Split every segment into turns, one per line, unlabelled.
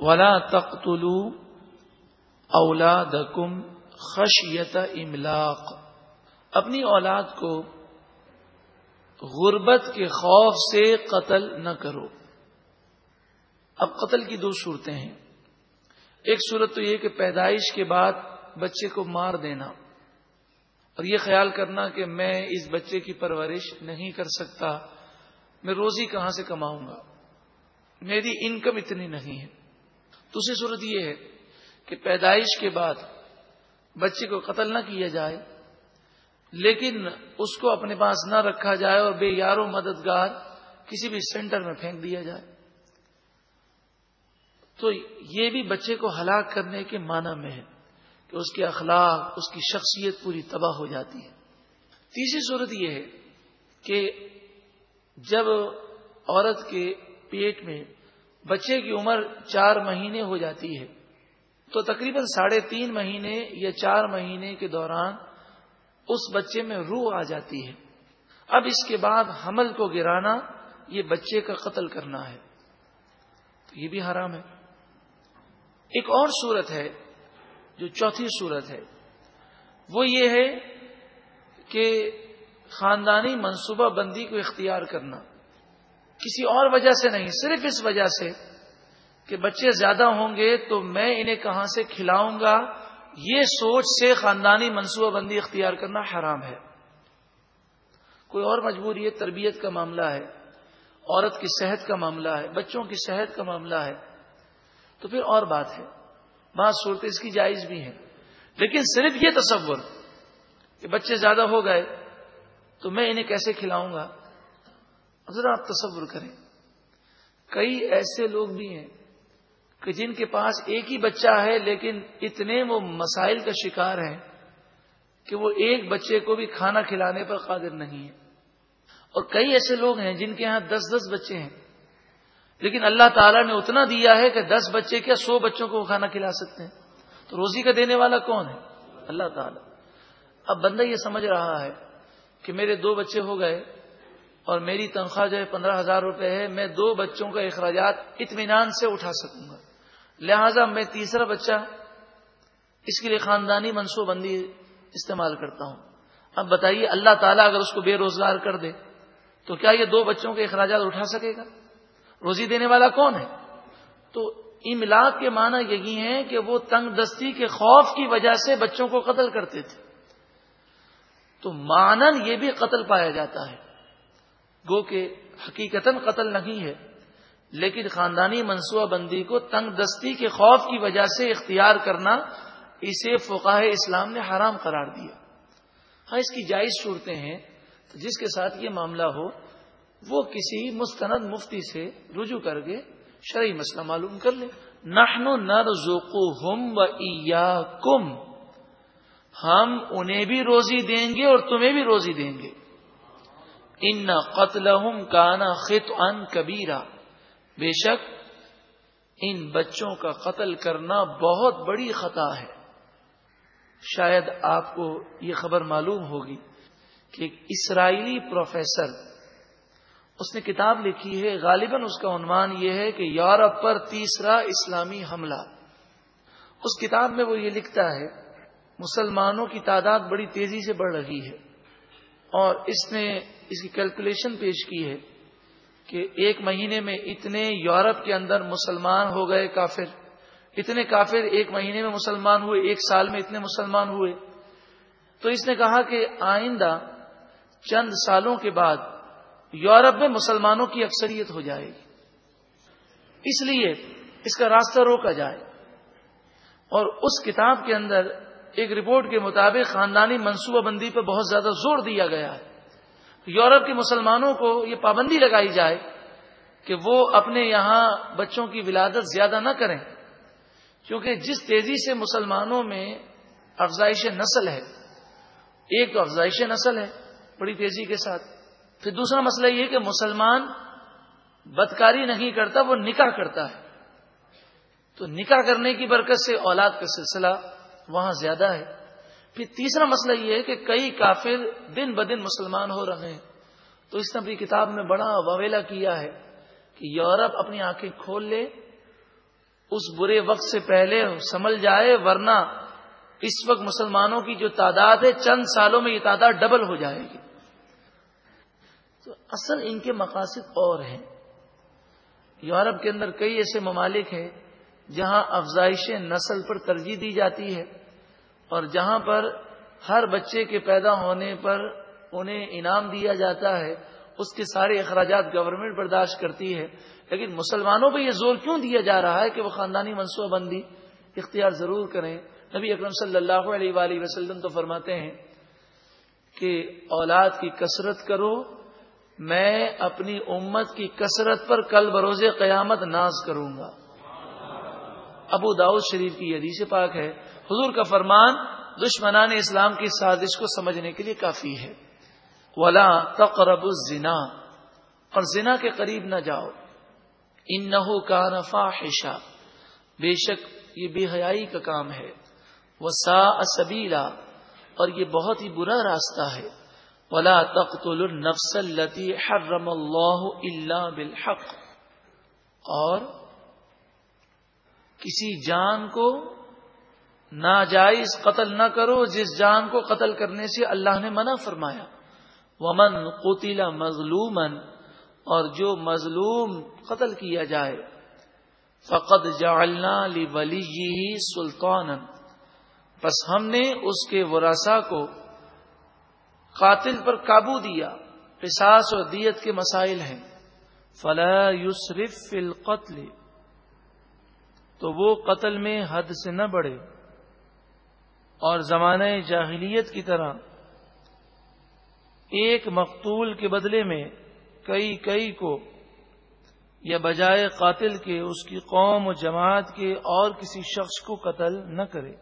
ولا تختلو اولادکم خشیت املاق۔ اپنی اولاد کو غربت کے خوف سے قتل نہ کرو۔ اب قتل کی دو صورتیں ہیں۔ ایک صورت تو یہ کہ پیدائش کے بعد بچے کو مار دینا۔ اور یہ خیال کرنا کہ میں اس بچے کی پرورش نہیں کر سکتا، میں روزی کہاں سے کماؤں گا؟ میری انکم اتنی نہیں ہے۔ دوسری صورت یہ ہے کہ پیدائش کے بعد بچے کو قتل نہ کیا جائے، لیکن اس کو اپنے پاس نہ رکھا جائے اور بے یارو مددگار کسی بھی سینٹر میں پھینک دیا جائے۔ تو یہ بھی بچے کو ہلاک کرنے کے معنی میں ہے کہ اس کے اخلاق، اس کی شخصیت پوری تباہ ہو جاتی ہے۔ تیسری صورت یہ ہے کہ جب عورت کے پیٹ میں بچے کی عمر چار مہینے ہو جاتی ہے۔ تو تقریباً ساڑھے تین مہینے یا چار مہینے کے دوران اس بچے میں روح آ جاتی ہے۔ اب اس کے بعد حمل کو گرانا یہ بچے کا قتل کرنا ہے۔ تو یہ بھی حرام ہے۔ ایک اور صورت ہے، جو چوتھی صورت ہے، وہ یہ ہے کہ خاندانی منصوبہ بندی کو اختیار کرنا۔ کسی اور وجہ سے نہیں، صرف اس وجہ سے کہ بچے زیادہ ہوں گے تو میں انہیں کہاں سے کھلاؤں گا؟ یہ سوچ سے خاندانی منصوبہ بندی اختیار کرنا حرام ہے۔ کوئی اور مجبوری ہے تربیت کا معاملہ ہے، عورت کی صحت کا معاملہ ہے، بچوں کی صحت کا معاملہ ہے۔ تو پھر اور بات ہے۔ بات صورت اس کی جائز بھی ہے لیکن صرف یہ تصور کہ بچے زیادہ ہو گئے تو میں انہیں کیسے کھلاؤں گا؟ ذرا آپ تصور کریں۔ کئی ایسے لوگ بھی ہیں کہ جن کے پاس ایک ہی بچہ ہے، لیکن اتنے وہ مسائل کا شکار ہیں کہ وہ ایک بچے کو بھی کھانا کھلانے پر قادر نہیں ہے اور کئی ایسے لوگ ہیں جن کے ہاں دس دس بچے ہیں۔ لیکن اللہ تعالیٰ نے اتنا دیا ہے کہ دس بچے کیا سو بچوں کو وہ کھانا کھلا سکتے ہیں۔ تو روزی کا دینے والا کون ہے؟ اللہ تعالیٰ۔ اب بندہ یہ سمجھ رہا ہے کہ میرے دو بچے ہو گئے اور میری تنخواہ جو ہے پندرہ ہزار روپے ہے، میں دو بچوں کا اخراجات اطمینان سے اٹھا سکوں گا۔ لہذا میں تیسرا بچہ، اس کے لیے خاندانی منصوبہ بندی استعمال کرتا ہوں۔ اب بتائیے، اللہ تعالیٰ اگر اس کو بے روزگار کر دے، تو کیا یہ دو بچوں کے اخراجات اٹھا سکے گا؟ روزی دینے والا کون ہے؟ تو املاک کے معنی یہی ہے کہ وہ تنگ دستی کے خوف کی وجہ سے بچوں کو قتل کرتے تھے۔ تو مانن یہ بھی قتل پایا جاتا ہے۔ گو کہ حقیقت قتل نہیں ہے، لیکن خاندانی منصوبہ بندی کو تنگ دستی کے خوف کی وجہ سے اختیار کرنا اسے فقاہ اسلام نے حرام قرار دیا۔ ہاں اس کی جائز صورتیں ہیں، تو جس کے ساتھ یہ معاملہ ہو، وہ کسی مستند مفتی سے رجوع کر کے شرعی مسئلہ معلوم کر لے۔ نحن نر ہم و کم ہم انہیں بھی روزی دیں گے اور تمہیں بھی روزی دیں گے۔ ان قتل کانا خط ان کبیرہ بے شک ان بچوں کا قتل کرنا بہت بڑی خطا ہے۔ شاید آپ کو یہ خبر معلوم ہوگی کہ ایک اسرائیلی پروفیسر، اس نے کتاب لکھی ہے، غالباً اس کا عنوان یہ ہے کہ یورپ پر تیسرا اسلامی حملہ۔ اس کتاب میں وہ یہ لکھتا ہے، مسلمانوں کی تعداد بڑی تیزی سے بڑھ رہی ہے۔ اور اس نے اس کی کیلکولیشن پیش کی ہے کہ ایک مہینے میں اتنے یورپ کے اندر مسلمان ہو گئے کافر۔ اتنے کافر ایک مہینے میں مسلمان ہوئے، ایک سال میں اتنے مسلمان ہوئے۔ تو اس نے کہا کہ آئندہ چند سالوں کے بعد یورپ میں مسلمانوں کی اکثریت ہو جائے گی۔ اس لیے اس کا راستہ روکا جائے۔ اور اس کتاب کے اندر ایک رپورٹ کے مطابق خاندانی منصوبہ بندی پہ بہت زیادہ زور دیا گیا ہے۔ یورپ کے مسلمانوں کو یہ پابندی لگائی جائے کہ وہ اپنے یہاں بچوں کی ولادت زیادہ نہ کریں۔ کیونکہ جس تیزی سے مسلمانوں میں افزائش نسل ہے، ایک تو افزائش نسل ہے بڑی تیزی کے ساتھ۔ پھر دوسرا مسئلہ یہ کہ مسلمان بدکاری نہیں کرتا، وہ نکاح کرتا ہے۔ تو نکاح کرنے کی برکت سے اولاد کا سلسلہ وہاں زیادہ ہے۔ پھر تیسرا مسئلہ یہ ہے کہ کئی کافر دن بدن مسلمان ہو رہے ہیں۔ تو اس نے اپنی کتاب میں بڑا واویلا کیا ہے کہ یورپ اپنی آنکھیں کھول لے، اس برے وقت سے پہلے سمل جائے، ورنہ اس وقت مسلمانوں کی جو تعداد ہے، چند سالوں میں یہ تعداد ڈبل ہو جائے گی۔ تو اصل ان کے مقاصد اور ہیں۔ یورپ کے اندر کئی ایسے ممالک ہیں جہاں افزائش نسل پر ترجیح دی جاتی ہے اور جہاں پر ہر بچے کے پیدا ہونے پر انہیں انعام دیا جاتا ہے، اس کے سارے اخراجات گورنمنٹ برداشت کرتی ہے۔ لیکن مسلمانوں پہ یہ زور کیوں دیا جا رہا ہے کہ وہ خاندانی منصوبہ بندی اختیار ضرور کریں؟ نبی اکرم صلی اللہ علیہ وآلہ وسلم تو فرماتے ہیں کہ اولاد کی کثرت کرو، میں اپنی امت کی کثرت پر کل بروز قیامت ناز کروں گا۔ ابو داؤد شریف کی حدیث پاک ہے، حضور کا فرمان دشمنان اسلام کی سازش کو سمجھنے کے لیے کافی ہے۔ ولا تقرب الزنا، اور زنا کے قریب نہ جاؤ۔ ان نحو کا نفا بے شک یہ بے حیائی کا کام ہے۔ وہ سا اور یہ بہت ہی برا راستہ ہے۔ ولا تخت النفس التی حرم اللہ اللہ بالحق، اور کسی جان کو ناجائز قتل نہ کرو، جس جان کو قتل کرنے سے اللہ نے منع فرمایا۔ ومن قتل مظلومن اور جو مظلوم قتل کیا جائے فقط جعلنا ولی سلطان بس ہم نے اس کے ورثا کو قاتل پر قابو دیا پساس اور دیت کے مسائل ہیں۔ فلا یسرف فی القتل۔ تو وہ قتل میں حد سے نہ بڑھے اور زمانہ جاہلیت کی طرح ایک مقتول کے بدلے میں کئی کئی کو یا بجائے قاتل کے اس کی قوم و جماعت کے اور کسی شخص کو قتل نہ کرے۔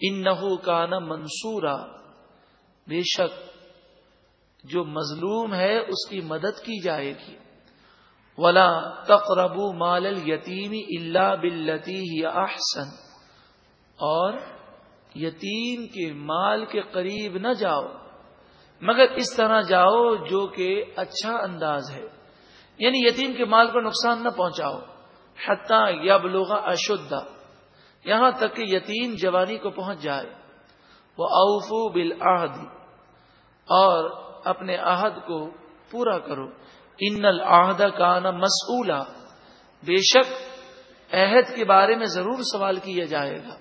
ان نحو کا نہ منصورہ بے شک جو مظلوم ہے اس کی مدد کی جائے گی۔ ولا تقربو مال یتیمی اللہ بلتی احسن اور یتیم کے مال کے قریب نہ جاؤ۔ مگر اس طرح جاؤ جو کہ اچھا انداز ہے۔ یعنی یتیم کے مال کو نقصان نہ پہنچاؤ۔ حتیٰ یا بلوغا اشدہ یہاں تک کہ یتیم جوانی کو پہنچ جائے۔ وہ اوفو بل اور اپنے عہد کو پورا کرو۔ ان العہد کا نا مسولہ بے شک عہد کے بارے میں ضرور سوال کیا جائے گا۔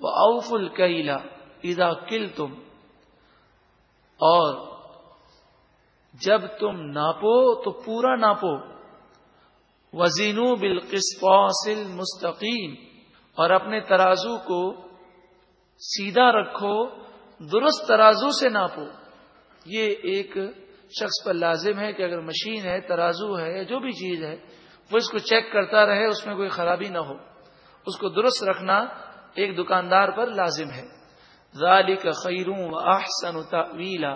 وہ اوف الکیلا ادا کل تم اور جب تم ناپو تو پورا ناپو۔ وزینو بالقسط مستقیم اور اپنے ترازو کو سیدھا رکھو، درست ترازو سے ناپو۔ یہ ایک شخص پر لازم ہے کہ اگر مشین ہے، ترازو ہے یا جو بھی چیز ہے، وہ اس کو چیک کرتا رہے، اس میں کوئی خرابی نہ ہو۔ اس کو درست رکھنا ایک دکاندار پر لازم ہے۔ ذالک خیروں و احسن تعویلا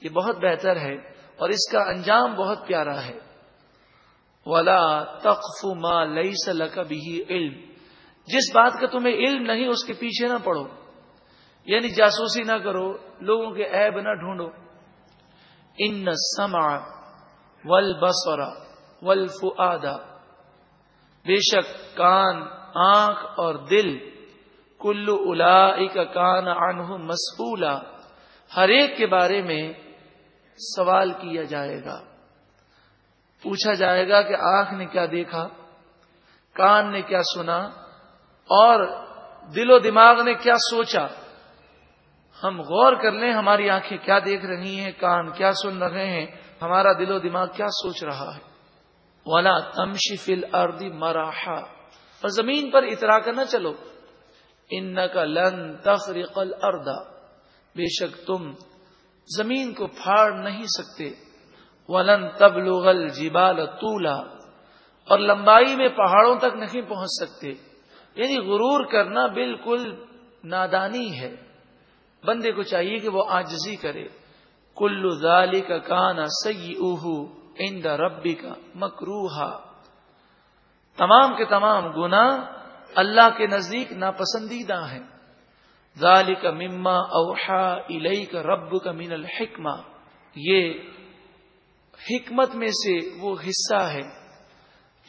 یہ بہت بہتر ہے اور اس کا انجام بہت پیارا ہے۔ ولا تقف ما ليس لك به علم۔ جس بات کا تمہیں علم نہیں، اس کے پیچھے نہ پڑو۔ یعنی جاسوسی نہ کرو، لوگوں کے عیب نہ ڈھونڈو۔ ان سما ول بسورا ول بے شک کان، آنکھ اور دل کلو الا کا کان انہ مسکولا ہر ایک کے بارے میں سوال کیا جائے گا۔ پوچھا جائے گا کہ آنکھ نے کیا دیکھا، کان نے کیا سنا، اور دل و دماغ نے کیا سوچا۔ ہم غور کر لیں ہماری آنکھیں کیا دیکھ رہی ہیں، کان کیا سن رہے ہیں، ہمارا دل و دماغ کیا سوچ رہا ہے۔ ولا تمشی فل اردی مراحا۔ اور زمین پر اترا کر نہ چلو۔ ان کا لن تخریقل اردا بے شک تم زمین کو پھاڑ نہیں سکتے۔ ولن تب لوگل جیبال اور لمبائی میں پہاڑوں تک نہیں پہنچ سکتے۔ یعنی غرور کرنا بالکل نادانی ہے۔ بندے کو چاہیے کہ وہ آجزی کرے۔ کلو ذالی کا کانا سی اوہ اند ربی کا مکروہا۔ تمام کے تمام گنا اللہ کے نزدیک ناپسندیدہ ہیں۔ ذالی کا مما اوحا الئی کا رب کا مین الحکمہ۔ یہ حکمت میں سے وہ حصہ ہے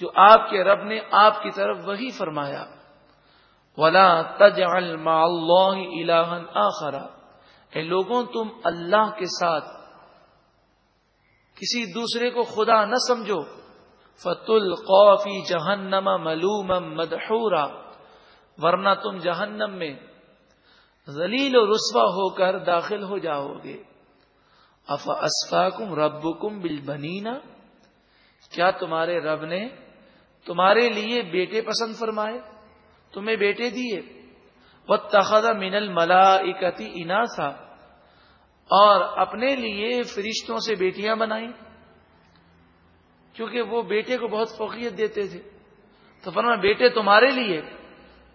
جو آپ کے رب نے آپ کی طرف وہی فرمایا۔ ولا تج اللہ آخرا۔ اے لوگوں، تم اللہ کے ساتھ کسی دوسرے کو خدا نہ سمجھو۔ فت القوفی جہنم ملوم مدحورا۔ ورنہ تم جہنم میں ذلیل و رسوا ہو کر داخل ہو جاؤ گے۔ اف اسفاکم رب کم بل کیا تمہارے رب نے تمہارے لیے بیٹے پسند فرمائے؟ تمہیں بیٹے دیے۔ وہ تخذ من الملا اکتی اناسا اور اپنے لیے فرشتوں سے بیٹیاں بنائیں۔ کیونکہ وہ بیٹے کو بہت فوقیت دیتے تھے۔ تو فرما بیٹے تمہارے لیے،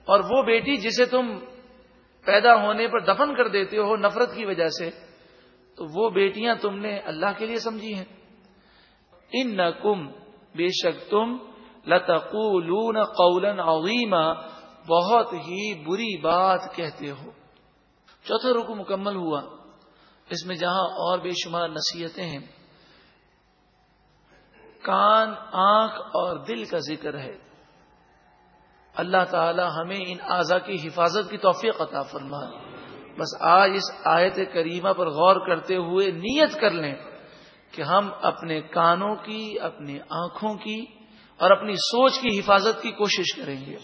اور وہ بیٹی جسے تم پیدا ہونے پر دفن کر دیتے ہو نفرت کی وجہ سے، تو وہ بیٹیاں تم نے اللہ کے لیے سمجھی ہیں۔ ان نہ کم بے شک تم لتقولون قولا عظیما بہت ہی بری بات کہتے ہو۔ چوتھا رکو مکمل ہوا۔ اس میں جہاں اور بے شمار نصیحتیں ہیں۔ کان، آنکھ اور دل کا ذکر ہے۔ اللہ تعالی ہمیں ان اعضا کی حفاظت کی توفیق عطا فرمائے۔ بس آج اس آیت کریمہ پر غور کرتے ہوئے نیت کر لیں کہ ہم اپنے کانوں کی، اپنی آنکھوں کی اور اپنی سوچ کی حفاظت کی کوشش کریں گے۔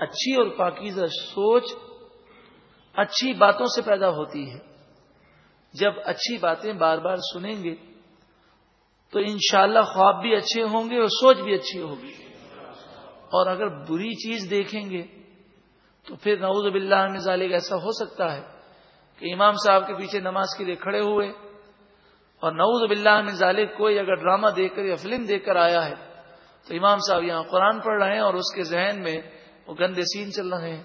اچھی اور پاکیزہ سوچ اچھی باتوں سے پیدا ہوتی ہے۔ جب اچھی باتیں بار بار سنیں گے تو انشاءاللہ خواب بھی اچھے ہوں گے اور سوچ بھی اچھی ہوگی۔ اور اگر بری چیز دیکھیں گے تو پھر نعوذ باللہ میں ظالق ایسا ہو سکتا ہے کہ امام صاحب کے پیچھے نماز کے لیے کھڑے ہوئے اور نعوذ باللہ میں ظالق کوئی اگر ڈرامہ دیکھ کر یا فلم دیکھ کر آیا ہے تو امام صاحب یہاں قرآن پڑھ رہے ہیں اور اس کے ذہن میں وہ گندے سین چل رہے ہیں۔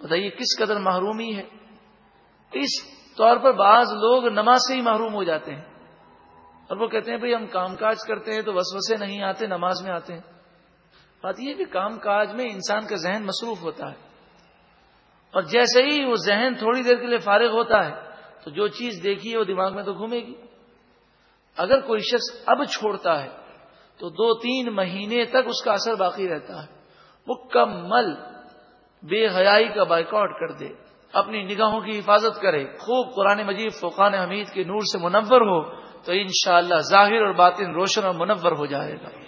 بتائیے کس قدر محرومی ہے۔ اس طور پر بعض لوگ نماز سے ہی محروم ہو جاتے ہیں۔ اور وہ کہتے ہیں بھئی ہم کام کاج کرتے ہیں تو وسوسے نہیں آتے، نماز میں آتے ہیں۔ بات یہ کہ کام کاج میں انسان کا ذہن مصروف ہوتا ہے۔ اور جیسے ہی وہ ذہن تھوڑی دیر کے لیے فارغ ہوتا ہے تو جو چیز دیکھی ہے وہ دماغ میں تو گھومے گی۔ اگر کوئی شخص اب چھوڑتا ہے تو دو تین مہینے تک اس کا اثر باقی رہتا ہے۔ مکمل بے حیائی کا بائیکاٹ کر دے، اپنی نگاہوں کی حفاظت کرے۔ خوب قرآن مجید فقان حمید کے نور سے منور ہو تو انشاءاللہ ظاہر اور باطن روشن اور منور ہو جائے گا۔